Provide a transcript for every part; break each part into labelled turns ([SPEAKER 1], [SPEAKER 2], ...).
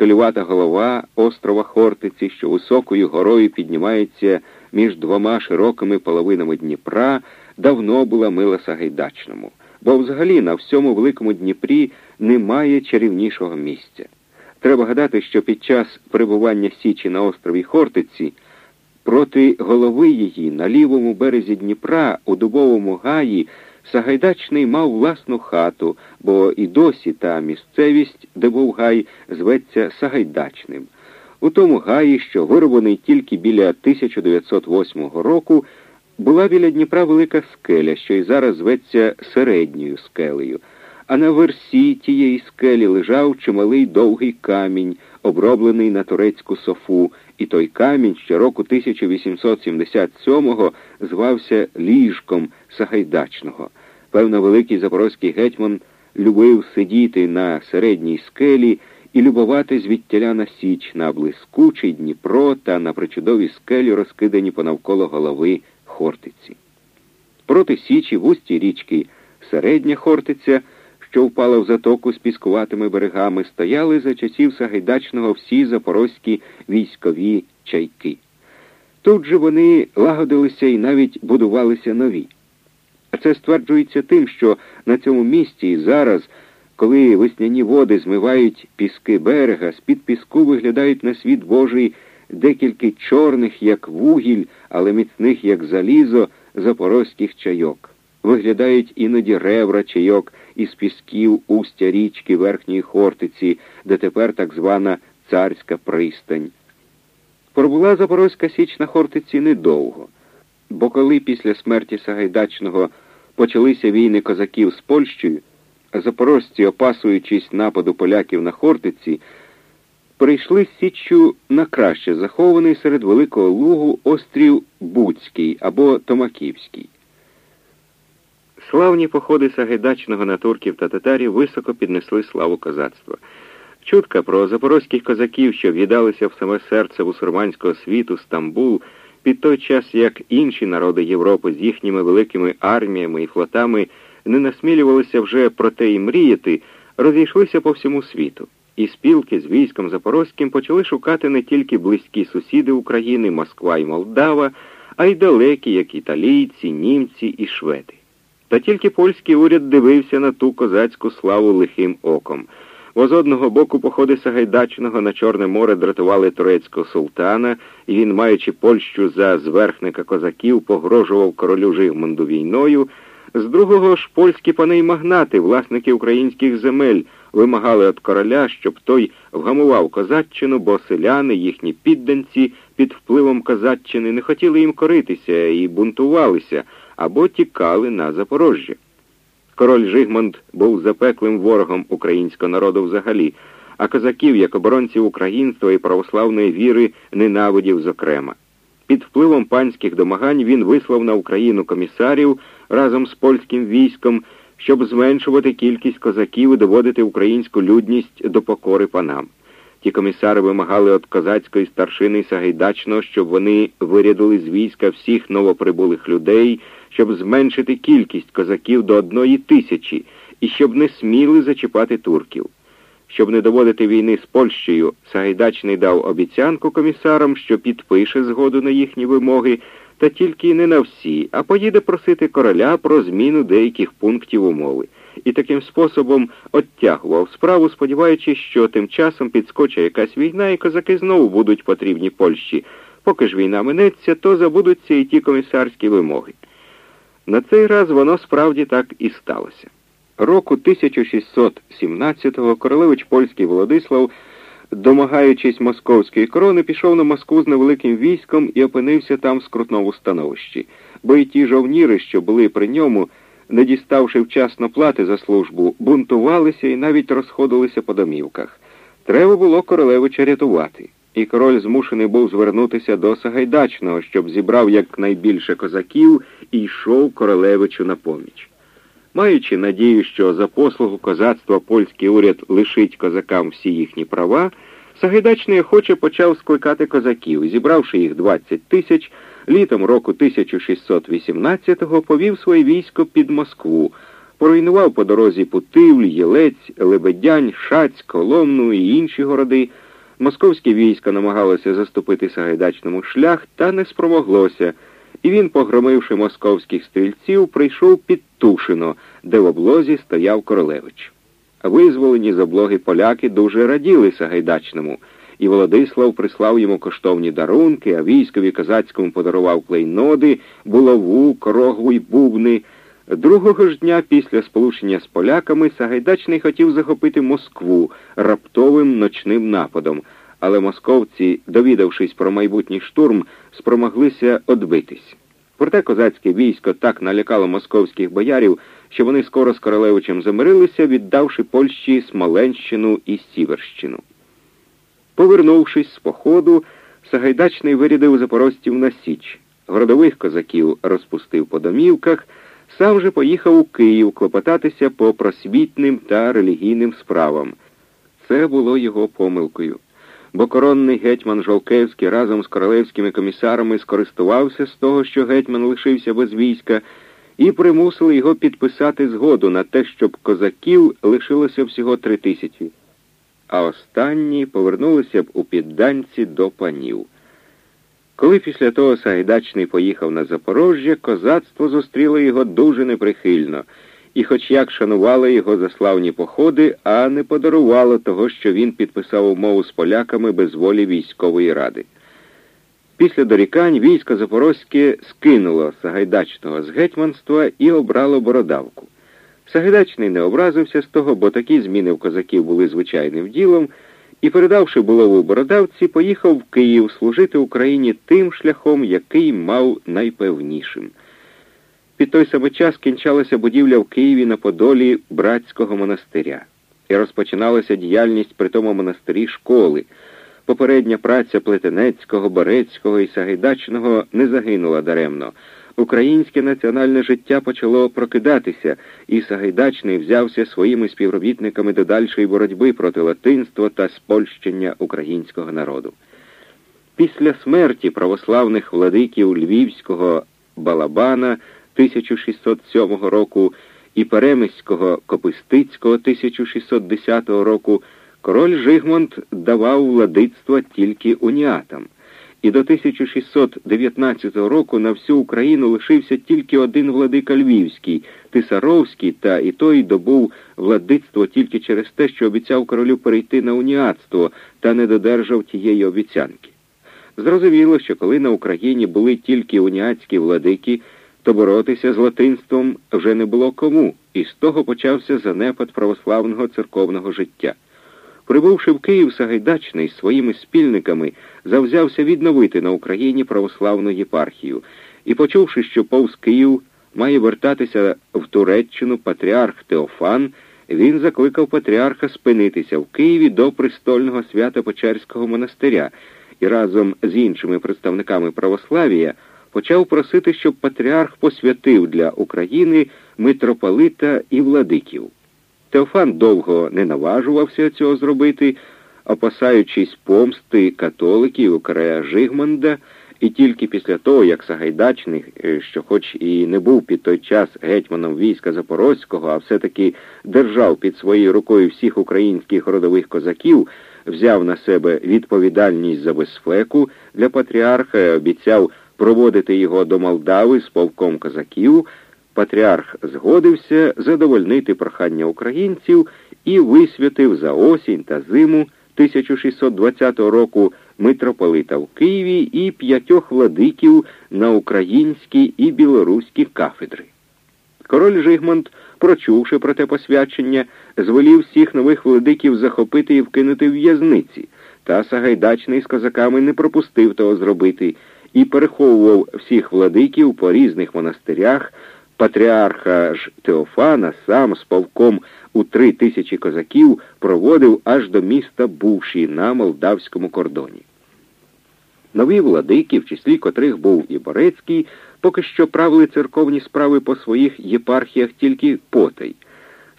[SPEAKER 1] скалювата голова острова Хортиці, що високою горою піднімається між двома широкими половинами Дніпра, давно була мила Сагайдачному, бо взагалі на всьому великому Дніпрі немає чарівнішого місця. Треба гадати, що під час перебування Січі на острові Хортиці проти голови її на лівому березі Дніпра у дубовому гаї Сагайдачний мав власну хату, бо і досі та місцевість, де був гай, зветься Сагайдачним. У тому гаї, що вироблений тільки біля 1908 року, була біля Дніпра велика скеля, що й зараз зветься середньою скелею, а на версі тієї скелі лежав чималий довгий камінь, оброблений на турецьку софу, і той камінь ще року 1877-го звався ліжком Сагайдачного. Певно, великий запорозький гетьман любив сидіти на середній скелі і любувати звідтяля на січ на блискучий Дніпро та на причудові скелі, розкидані понавколо голови Хортиці. Проти Січі в усті річки Середня Хортиця, що впала в затоку з піскуватими берегами, стояли за часів Сагайдачного всі запорозькі військові чайки. Тут же вони лагодилися і навіть будувалися нові. А це стверджується тим, що на цьому місці і зараз, коли весняні води змивають піски берега, з-під піску виглядають на світ Божий декілька чорних, як вугіль, але міцних, як залізо, запорозьких чайок. Виглядають іноді ревра чайок із пісків устя річки Верхньої Хортиці, де тепер так звана царська пристань. Пробула Запорозька Січ на Хортиці недовго, бо коли після смерті Сагайдачного почалися війни козаків з Польщею, запорожці, опасуючись нападу поляків на Хортиці, прийшли з Січчю на краще захований серед Великого Лугу острів Буцький або Томаківський. Славні походи Сагайдачного на турків та татарів високо піднесли славу козацтва. Чутка про запорозьких козаків, що в'їдалися в саме серце мусульманського світу Стамбул, під той час, як інші народи Європи з їхніми великими арміями і флотами не насмілювалися вже про те і мріяти, розійшлися по всьому світу. І спілки з військом Запорозьким почали шукати не тільки близькі сусіди України, Москва і Молдава, а й далекі, як італійці, німці і шведи. Та тільки польський уряд дивився на ту козацьку славу лихим оком. Бо з одного боку походи Сагайдачного на Чорне море дратували турецького султана, і він, маючи Польщу за зверхника козаків, погрожував королю Жигмунду війною. З другого ж польські пани й магнати, власники українських земель, вимагали від короля, щоб той вгамував козаччину, бо селяни, їхні підданці під впливом козаччини не хотіли їм коритися і бунтувалися або тікали на Запорожжя. Король Жигмунд був запеклим ворогом українського народу взагалі, а козаків, як оборонців українства і православної віри, ненавидів зокрема. Під впливом панських домагань він вислав на Україну комісарів разом з польським військом, щоб зменшувати кількість козаків і доводити українську людність до покори панам. Ті комісари вимагали від козацької старшини Сагайдачного, щоб вони вирядили з війська всіх новоприбулих людей, щоб зменшити кількість козаків до одної тисячі і щоб не сміли зачіпати турків. Щоб не доводити війни з Польщею, Сагайдачний дав обіцянку комісарам, що підпише згоду на їхні вимоги, та тільки не на всі, а поїде просити короля про зміну деяких пунктів умови. І таким способом оттягував справу, сподіваючись, що тим часом підскочить якась війна, і козаки знову будуть потрібні Польщі. Поки ж війна минеться, то забудуться і ті комісарські вимоги. На цей раз воно справді так і сталося. Року 1617-го королевич польський Володислав, домагаючись московської корони, пішов на Москву з невеликим військом і опинився там в скрутному становищі, бо й ті жовніри, що були при ньому, не діставши вчасно плати за службу, бунтувалися і навіть розходилися по домівках. Треба було королевича рятувати, і король змушений був звернутися до Сагайдачного, щоб зібрав якнайбільше козаків і йшов королевичу на поміч. Маючи надію, що за послугу козацтва польський уряд лишить козакам всі їхні права, Сагайдачний охоче почав скликати козаків, зібравши їх 20 тисяч, літом року 1618-го повів своє військо під Москву, поруйнував по дорозі Путивль, Єлець, Лебедянь, Шаць, Коломну і інші городи, Московське військо намагалося заступити Сагайдачному шлях, та не спромоглося, і він, погромивши московських стрільців, прийшов під Тушино, де в облозі стояв Королевич. Визволені з облоги поляки дуже раділи Сагайдачному, і Володислав прислав йому коштовні дарунки, а військові козацькому подарував клейноди, булаву, корогву й бубни. Другого ж дня після сполучення з поляками Сагайдачний хотів захопити Москву раптовим ночним нападом, але московці, довідавшись про майбутній штурм, спромоглися одбитись. Проте козацьке військо так налякало московських боярів, що вони скоро з Королевичем замирилися, віддавши Польщі Смоленщину і Сіверщину. Повернувшись з походу, Сагайдачний вирядив запорожців на Січ, городових козаків розпустив по домівках, сам же поїхав у Київ клопотатися по просвітним та релігійним справам. Це було його помилкою бо коронний гетьман Жолкевський разом з королевськими комісарами скористувався з того, що гетьман лишився без війська, і примусили його підписати згоду на те, щоб козаків лишилося всього три тисячі, а останні повернулися б у підданці до панів. Коли після того Сагайдачний поїхав на Запорожжя, козацтво зустріло його дуже неприхильно і, хоч як шанували його за славні походи, а не подарувало того, що він підписав умову з поляками без волі військової ради. Після дорікань військо Запорозьке скинуло Сагайдачного з гетьманства і обрало бородавку. Сагайдачний не образився з того, бо такі зміни в козаків були звичайним ділом, і, передавши булаву бородавці, поїхав в Київ служити Україні тим шляхом, який мав найпевнішим. Під той самий час кінчалася будівля в Києві на Подолі братського монастиря, і розпочиналася діяльність при тому монастирі школи. Попередня праця Плетенецького, Борецького і Сагайдачного не загинула даремно. Українське національне життя почало прокидатися, і Сагайдачний взявся своїми співробітниками до дальшої боротьби проти латинства та спольщення українського народу. Після смерті православних владиків Львівського Балабана 1607 року і Перемиського Копистицького 1610 року король Жигмонт давав владицтво тільки уніатам, і до 1619 року на всю Україну лишився тільки один владика Львівський, Тисаровський, та і той добув владицтво тільки через те, що обіцяв королю перейти на уніатство та не додержав тієї обіцянки. Зрозуміло, що коли на Україні були тільки уніатські владики, то боротися з латинством вже не було кому, і з того почався занепад православного церковного життя. Прибувши в Київ Сагайдачний з своїми спільниками, завзявся відновити на Україні православну єпархію і, почувши, що повз Київ має вертатися в Туреччину патріарх Теофан, він закликав патріарха спинитися в Києві до престольного свята Печерського монастиря і разом з іншими представниками православія почав просити, щоб патріарх посвятив для України митрополита і владиків. Теофан довго не наважувався цього зробити, опасаючись помсти католиків у края Жигмонда, і тільки після того, як Сагайдачний, е, що хоч і не був під той час гетьманом війська Запорозького, а все-таки держав під своєю рукою всіх українських родових козаків, взяв на себе відповідальність за безпеку для патріарха, обіцяв проводити його до Молдави з полком козаків, патріарх згодився задовольнити прохання українців і висвятив за осінь та зиму 1620 року митрополита в Києві і п'ятьох владиків на українські і білоруські кафедри. Король Жигмонт, прочувши про те посвячення, звелів всіх нових владиків захопити і вкинути в в'язниці, та Сагайдачний з козаками не пропустив того зробити і переховував всіх владиків по різних монастирях, патріарха ж Теофана сам з полком у три тисячі козаків проводив аж до міста Бувші на молдавському кордоні. Нові владики, в числі котрих був і Борецький, поки що правили церковні справи по своїх єпархіях тільки потай.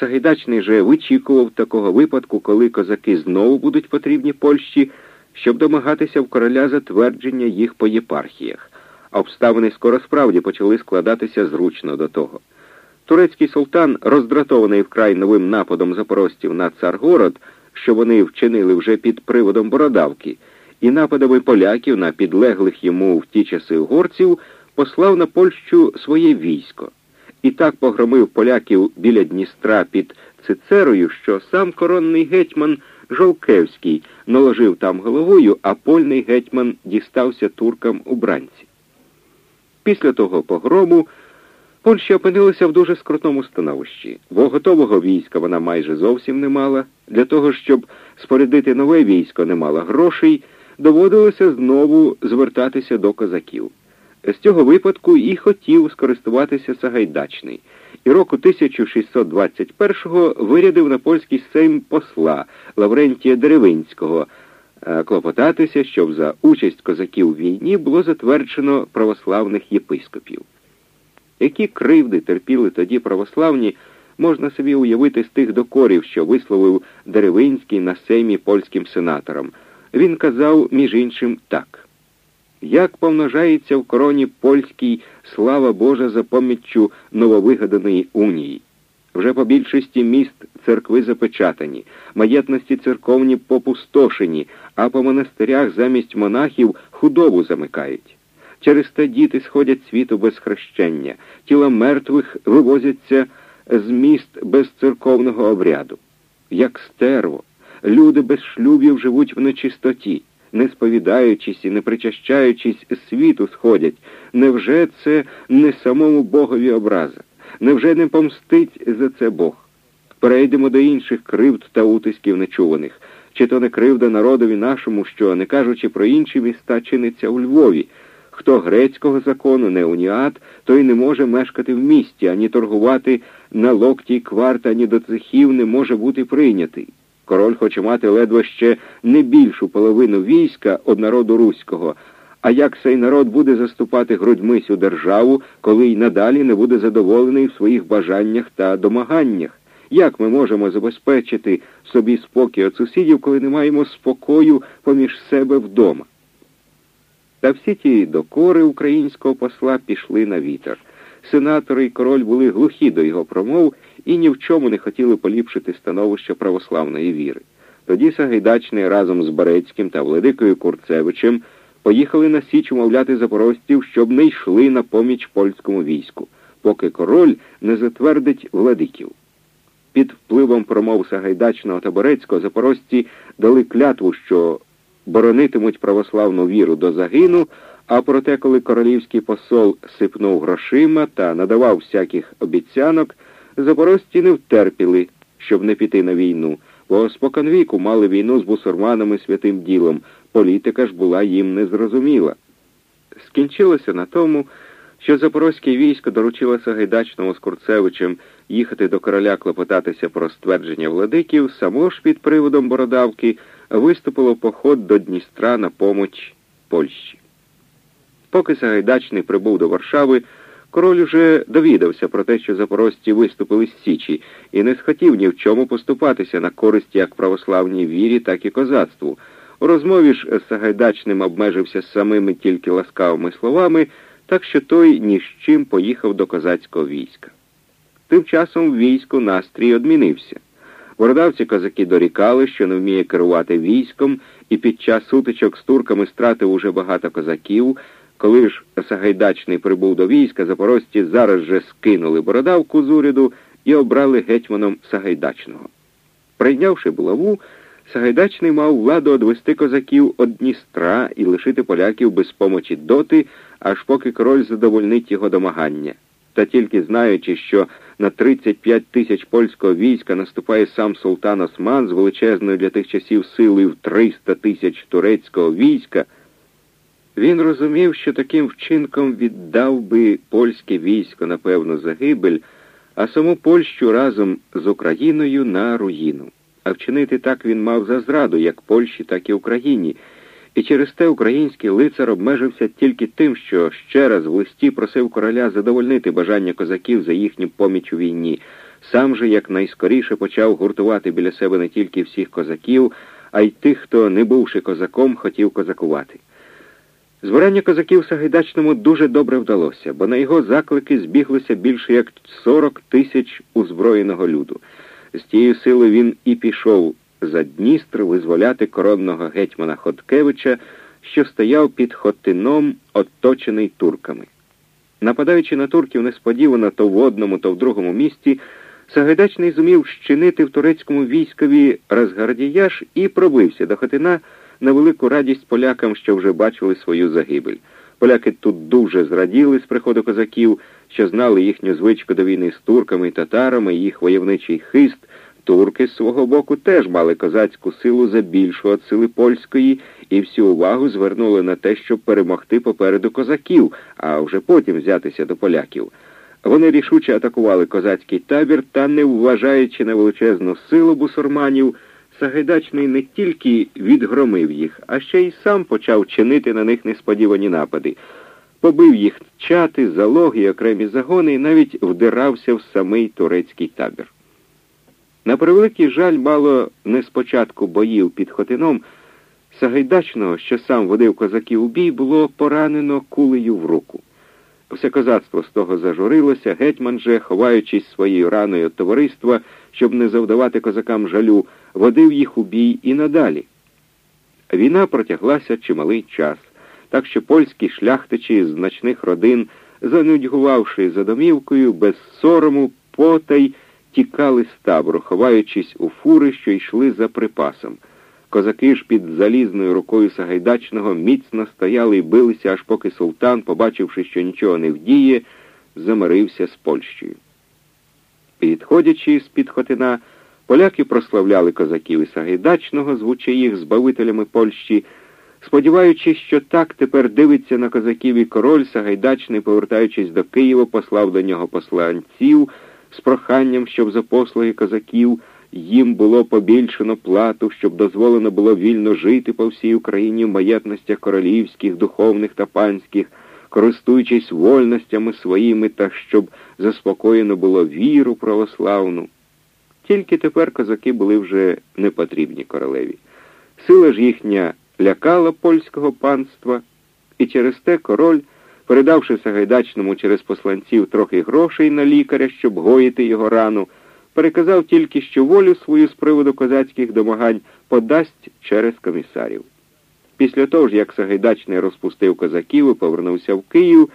[SPEAKER 1] Сагайдачний же вичікував такого випадку, коли козаки знову будуть потрібні Польщі, щоб домагатися в короля затвердження їх по єпархіях, обставини скоро справді почали складатися зручно до того. Турецький султан, роздратований вкрай новим нападом запорожців на Царгород, що вони вчинили вже під приводом бородавки, і нападами поляків на підлеглих йому в ті часи угорців послав на Польщу своє військо і так погромив поляків біля Дністра під Цицерою, що сам коронний гетьман Жолкевський наложив там головою, а польний гетьман дістався туркам у бранці. Після того погрому Польща опинилася в дуже скрутному становищі, бо готового війська вона майже зовсім не мала. Для того, щоб спорядити нове військо, не мала грошей, доводилося знову звертатися до козаків. З цього випадку і хотів скористуватися Сагайдачний, і року 1621-го вирядив на польський сейм посла Лаврентія Деревинського клопотатися, щоб за участь козаків в війні було затверджено православних єпископів. Які кривди терпіли тоді православні, можна собі уявити з тих докорів, що висловив Деревинський на сеймі польським сенаторам. Він казав, між іншим, так. Як помножається в короні польській слава Божа за поміччю нововигаданої унії. Вже по більшості міст церкви запечатані, маєтності церковні попустошені, а по монастирях замість монахів худобу замикають. Через те діти сходять світу без хрещення, тіла мертвих вивозяться з міст без церковного обряду. Як стерво, люди без шлюбів живуть в нечистоті не сповідаючись і не причащаючись світу сходять, невже це не самому Богові образа? Невже не помстить за це Бог? Перейдемо до інших кривд та утисків нечуваних. Чи то не кривда народові нашому, що, не кажучи про інші міста, чиниться у Львові. Хто грецького закону не уніат, той не може мешкати в місті, ані торгувати на локті кварт, ані до цехів не може бути прийнятий. Король хоче мати ледве ще не більшу половину війська од народу руського. А як цей народ буде заступати грудьми цю державу, коли й надалі не буде задоволений в своїх бажаннях та домаганнях? Як ми можемо забезпечити собі спокій від сусідів, коли не маємо спокою поміж себе вдома? Та всі ті докори українського посла пішли на вітер. Сенатори і король були глухі до його промов і ні в чому не хотіли поліпшити становище православної віри. Тоді Сагайдачний разом з Барецьким та Владикою Курцевичем поїхали на Січ умовляти запорожців, щоб не йшли на поміч польському війську, поки король не затвердить владиків. Під впливом промов Сагайдачного та Борецького запорожці дали клятву, що боронитимуть православну віру до загину, а проте, коли королівський посол сипнув грошима та надавав всяких обіцянок, запорожці не втерпіли, щоб не піти на війну, бо споконвіку мали війну з бусурманами святим ділом, політика ж була їм незрозуміла. Скінчилося на тому, що запорозьке військо доручило Сагайдачному з Курцевичем їхати до короля клопотатися про ствердження владиків, само ж під приводом бородавки виступило поход до Дністра на помоч Польщі. Поки Сагайдачний прибув до Варшави, король уже довідався про те, що запорожці виступили з Січі, і не схотів ні в чому поступатися на користь як православній вірі, так і козацтву. У розмові ж Сагайдачним обмежився самими тільки ласкавими словами, так що той ні з чим поїхав до козацького війська. Тим часом в війську настрій одмінився. Бородавці козаки дорікали, що не вміє керувати військом, і під час сутичок з турками стратив уже багато козаків. Коли ж Сагайдачний прибув до війська, запорожці зараз же скинули бородавку з уряду і обрали гетьманом Сагайдачного. Прийнявши булаву, Сагайдачний мав владу одвести козаків од Дністра і лишити поляків без помочі доти, аж поки король задовольнить його домагання. Та тільки знаючи, що на 35 тисяч польського війська наступає сам султан Осман з величезною для тих часів силою в 300 тисяч турецького війська, він розумів, що таким вчинком віддав би польське військо на певну загибель, а саму Польщу разом з Україною на руїну. А вчинити так він мав за зраду як Польщі, так і Україні. І через те український лицар обмежився тільки тим, що ще раз в листі просив короля задовольнити бажання козаків за їхню поміч у війні. Сам же якнайскоріше почав гуртувати біля себе не тільки всіх козаків, а й тих, хто, не бувши козаком, хотів козакувати. Збирання козаків Сагайдачному дуже добре вдалося, бо на його заклики збіглося більше як 40 тисяч узброєного люду. З тією силою він і пішов за Дністр визволяти коронного гетьмана Хоткевича, що стояв під Хотином, оточений турками. Нападаючи на турків несподівано то в одному, то в другому місті, Сагайдачний зумів щинити в турецькому військові розгардіяж і пробився до Хотина на велику радість полякам, що вже бачили свою загибель. Поляки тут дуже зраділи з приходу козаків, що знали їхню звичку до війни з турками і татарами, їх войовничий хист. Турки з свого боку теж мали козацьку силу за більшу від сили польської і всю увагу звернули на те, щоб перемогти попереду козаків, а вже потім взятися до поляків. Вони рішуче атакували козацький табір та, не вважаючи на величезну силу бусурманів, Сагайдачний не тільки відгромив їх, а ще й сам почав чинити на них несподівані напади. Побив їх чати, залоги, окремі загони і навіть вдирався в самий турецький табір. На превеликий жаль, мало не спочатку боїв під Хотином, Сагайдачного, що сам водив козаків у бій, було поранено кулею в руку. Все козацтво з того зажурилося, гетьман же, ховаючись своєю раною товариства, щоб не завдавати козакам жалю, водив їх у бій і надалі. Війна протяглася чималий час, так що польські шляхтичі з значних родин, занудьгувавши за домівкою, без сорому, потай, тікали з табору, ховаючись у фури, що йшли за припасом. Козаки ж під залізною рукою Сагайдачного міцно стояли і билися, аж поки султан, побачивши, що нічого не вдіє, замирився з Польщею. Підходячи з-під Хотина, поляки прославляли козаків і Сагайдачного, звучи їх збавителями Польщі, сподіваючись, що так тепер дивиться на козаків і король Сагайдачний, повертаючись до Києва, послав до нього посланців з проханням, щоб за послуги козаків їм було побільшено плату, щоб дозволено було вільно жити по всій Україні в маєтностях королівських, духовних та панських, користуючись вольностями своїми та щоб заспокоєно було віру православну. Тільки тепер козаки були вже не потрібні королеві. Сила ж їхня лякала польського панства, і через те король, передавши Сагайдачному через посланців трохи грошей на лікаря, щоб гоїти його рану, переказав тільки, що волю свою з приводу козацьких домагань подасть через комісарів. Після того ж, як Сагайдачний розпустив козаків і повернувся в Київ,